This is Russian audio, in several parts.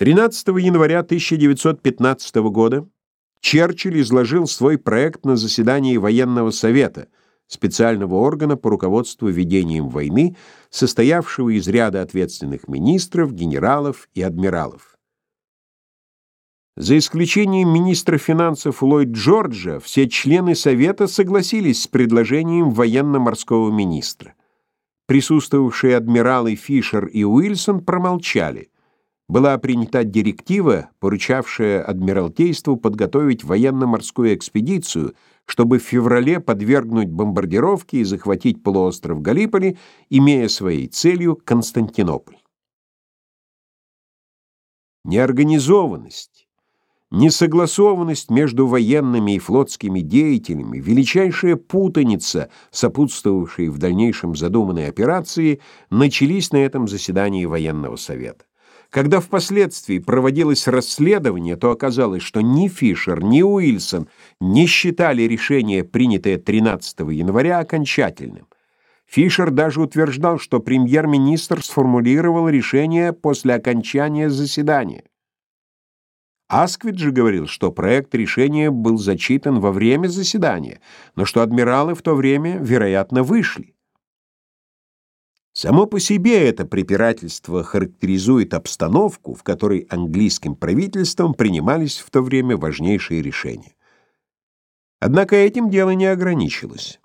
13 января 1915 года Черчилль изложил свой проект на заседании военного совета, специального органа по руководству ведением войны, состоявшего из ряда ответственных министров, генералов и адмиралов. За исключением министра финансов Ллойд Джорджа, все члены совета согласились с предложением военно-морского министра. Присутствовавшие адмиралы Фишер и Уилсон промолчали. Была принята директива, поручавшая Адмиралтейству подготовить военно-морскую экспедицию, чтобы в феврале подвергнуть бомбардировке и захватить полуостров Галиполи, имея своей целью Константинополь. Неорганизованность, Несогласованность между военными и флотскими деятелями, величайшая путаница, сопутствовавшая в дальнейшем задуманной операции, начались на этом заседании военного совета. Когда впоследствии проводилось расследование, то оказалось, что ни Фишер, ни Уилсон не считали решение, принятое 13 января, окончательным. Фишер даже утверждал, что премьер-министр сформулировал решение после окончания заседания. Асквит же говорил, что проект решения был зачитан во время заседания, но что адмиралы в то время, вероятно, вышли. Само по себе это препирательство характеризует обстановку, в которой английским правительством принимались в то время важнейшие решения. Однако этим дело не ограничилось.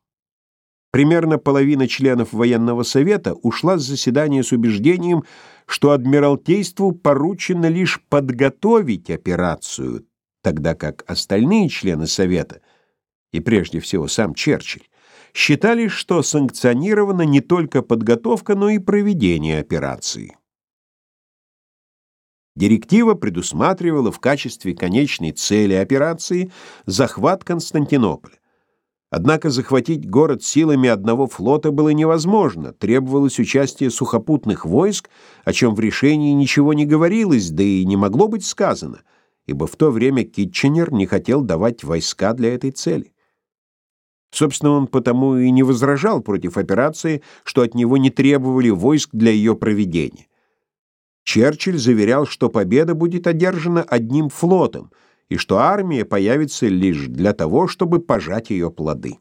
Примерно половина членов военного совета ушла с заседания с убеждением, что Адмиралтейству поручено лишь подготовить операцию, тогда как остальные члены совета, и прежде всего сам Черчилль, считали, что санкционирована не только подготовка, но и проведение операции. Директива предусматривала в качестве конечной цели операции захват Константинополя. Однако захватить город силами одного флота было невозможно, требовалось участие сухопутных войск, о чем в решении ничего не говорилось, да и не могло быть сказано, ибо в то время Китченер не хотел давать войска для этой цели. Собственно, он потому и не возражал против операции, что от него не требовали войск для ее проведения. Черчилль заверял, что победа будет одержана одним флотом — и что армия появится лишь для того, чтобы пожать ее плоды.